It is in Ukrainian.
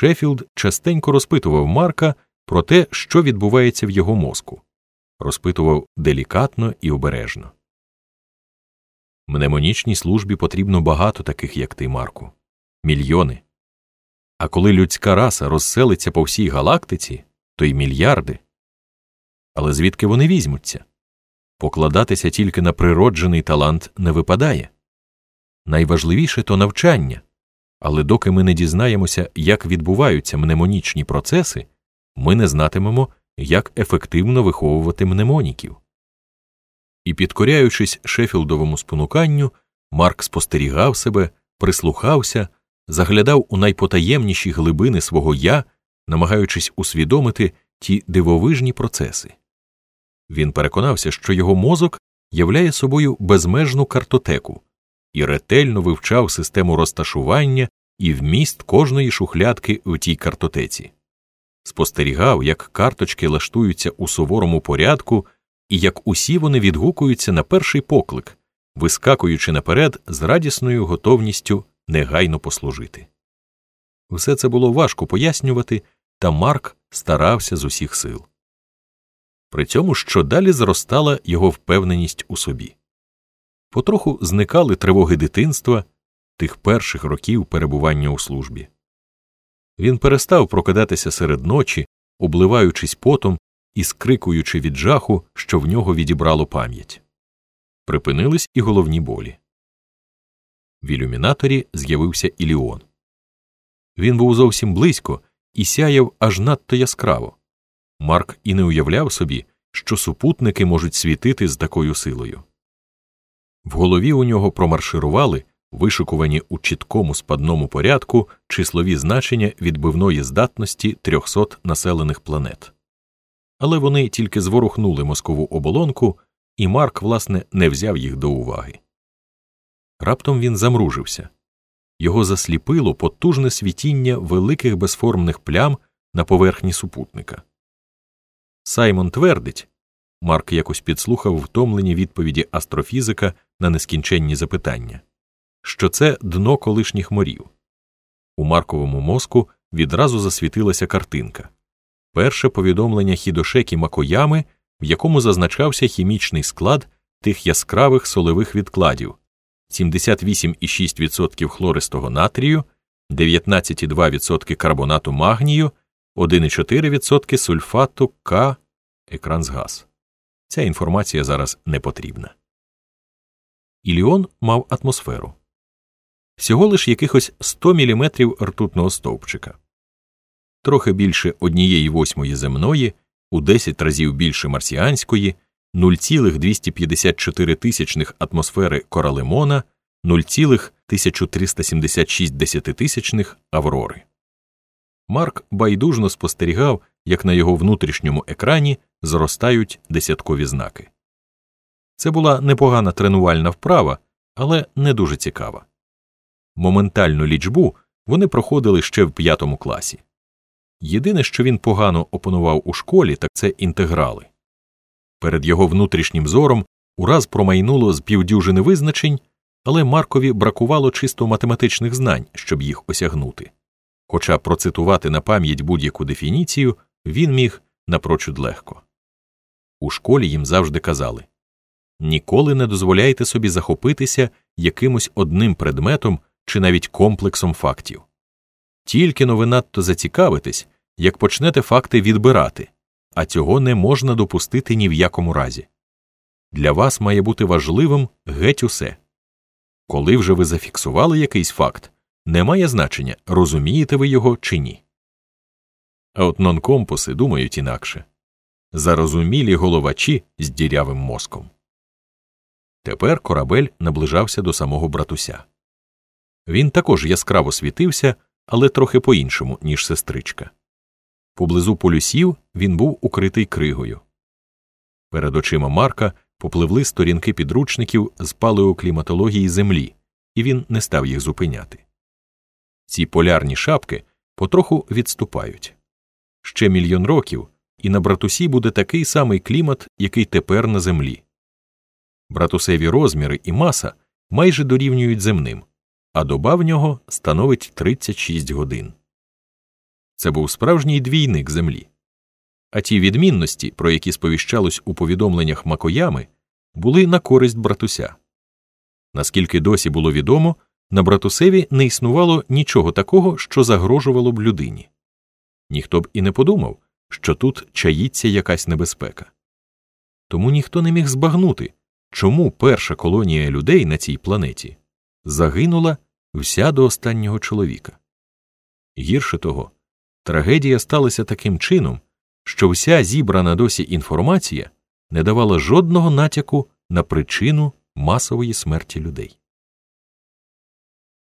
Шеффілд частенько розпитував Марка про те, що відбувається в його мозку, розпитував делікатно і обережно. Мнемонічній службі потрібно багато таких, як ти, Марку, мільйони. А коли людська раса розселиться по всій галактиці, то й мільярди. Але звідки вони візьмуться? Покладатися тільки на природжений талант не випадає. Найважливіше то навчання, але доки ми не дізнаємося, як відбуваються мнемонічні процеси, ми не знатимемо, як ефективно виховувати мнемоніків. І, підкоряючись Шеффілдовому спонуканню, Марк спостерігав себе, прислухався, заглядав у найпотаємніші глибини свого я, намагаючись усвідомити ті дивовижні процеси. Він переконався, що його мозок являє собою безмежну картотеку і ретельно вивчав систему розташування і вміст кожної шухлядки в тій картотеці, спостерігав, як карточки лаштуються у суворому порядку і як усі вони відгукуються на перший поклик, вискакуючи наперед з радісною готовністю негайно послужити. Все це було важко пояснювати, та Марк старався з усіх сил. При цьому щодалі зростала його впевненість у собі. Потроху зникали тривоги дитинства, тих перших років перебування у службі. Він перестав прокидатися серед ночі, обливаючись потом і скрикуючи від жаху, що в нього відібрало пам'ять. Припинились і головні болі. В ілюмінаторі з'явився Іліон. Він був зовсім близько і сяяв аж надто яскраво. Марк і не уявляв собі, що супутники можуть світити з такою силою. В голові у нього промарширували, вишикувані у чіткому спадному порядку, числові значення відбивної здатності 300 населених планет. Але вони тільки зворухнули мозкову оболонку, і Марк, власне, не взяв їх до уваги. Раптом він замружився його засліпило потужне світіння великих безформних плям на поверхні супутника. Саймон твердить Марк якось підслухав втомлені відповіді астрофізика на нескінченні запитання, що це дно колишніх морів. У Марковому мозку відразу засвітилася картинка перше повідомлення Хідошекі Макоями, в якому зазначався хімічний склад тих яскравих солевих відкладів 78,6% хлористого натрію, 19,2% карбонату магнію, 1,4% сульфату К екран згас. Ця інформація зараз не потрібна. Іліон мав атмосферу всього лиш якихось 100 мм ртутного стовпчика, трохи більше однієї восьмої земної, у 10 разів більше марсіанської, 0,254 тисячних атмосфери коралемона, 0,1376 десятитисячних аврори. Марк байдужно спостерігав, як на його внутрішньому екрані зростають десяткові знаки. Це була непогана тренувальна вправа, але не дуже цікава. Моментальну лічбу вони проходили ще в п'ятому класі. Єдине, що він погано опанував у школі, так це інтеграли. Перед його внутрішнім зором ураз промайнуло з півдюжини визначень, але Маркові бракувало чисто математичних знань, щоб їх осягнути. Хоча процитувати на пам'ять будь-яку дефініцію він міг напрочуд легко. У школі їм завжди казали ніколи не дозволяйте собі захопитися якимось одним предметом чи навіть комплексом фактів. Тільки но ви надто зацікавитесь, як почнете факти відбирати, а цього не можна допустити ні в якому разі. Для вас має бути важливим геть усе. Коли вже ви зафіксували якийсь факт, не має значення, розумієте ви його чи ні. А от нонкомпуси думають інакше зарозумілі головачі з дірявим мозком. Тепер корабель наближався до самого братуся. Він також яскраво світився, але трохи по іншому, ніж сестричка. Поблизу полюсів він був укритий кригою. Перед очима Марка попливли сторінки підручників з палеокліматології Землі, і він не став їх зупиняти. Ці полярні шапки потроху відступають. Ще мільйон років, і на братусі буде такий самий клімат, який тепер на землі. Братусеві розміри і маса майже дорівнюють земним, а доба в нього становить 36 годин. це був справжній двійник землі. А ті відмінності, про які сповіщалось у повідомленнях Макоями, були на користь братуся. Наскільки досі було відомо, на братусеві не існувало нічого такого, що загрожувало б людині. Ніхто б і не подумав, що тут чаїться якась небезпека. Тому ніхто не міг збагнути, чому перша колонія людей на цій планеті загинула вся до останнього чоловіка. Гірше того, трагедія сталася таким чином, що вся зібрана досі інформація не давала жодного натяку на причину масової смерті людей.